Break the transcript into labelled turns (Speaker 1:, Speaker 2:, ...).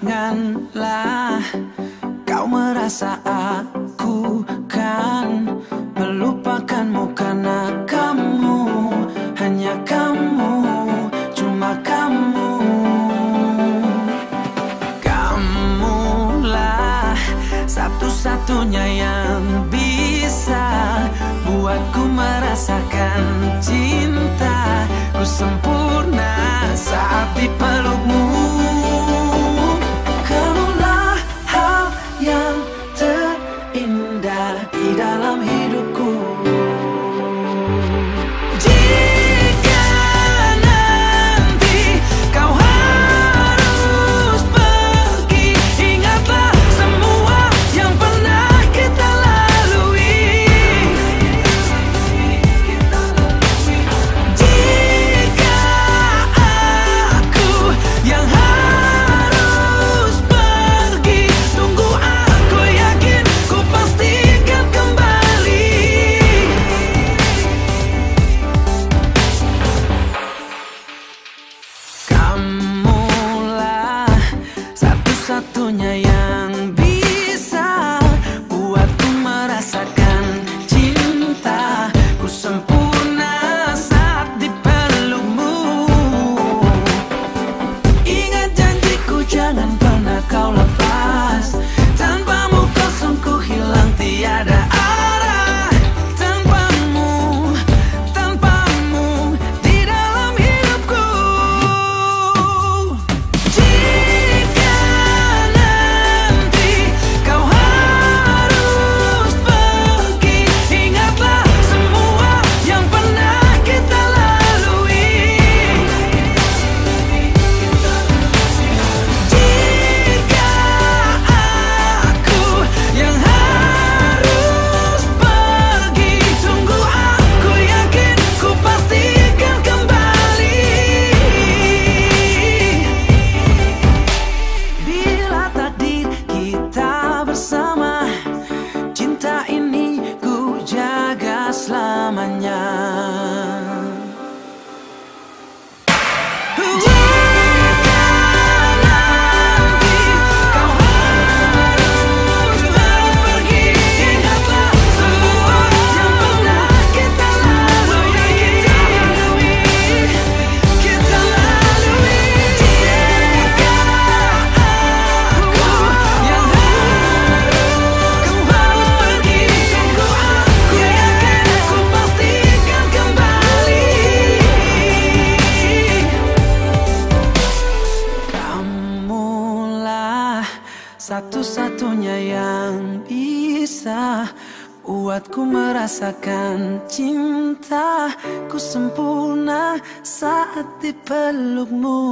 Speaker 1: Janganlah kau merasa aku kan melupakanmu karena kamu hanya kamu cuma kamu. Kamulah satu-satunya yang bisa buatku merasakan cinta. Ku sempurna saat dipelukmu dalam hidupku Jika Satu-satunya yang bisa Buatku merasakan cinta. Ku sempurna saat dipelukmu.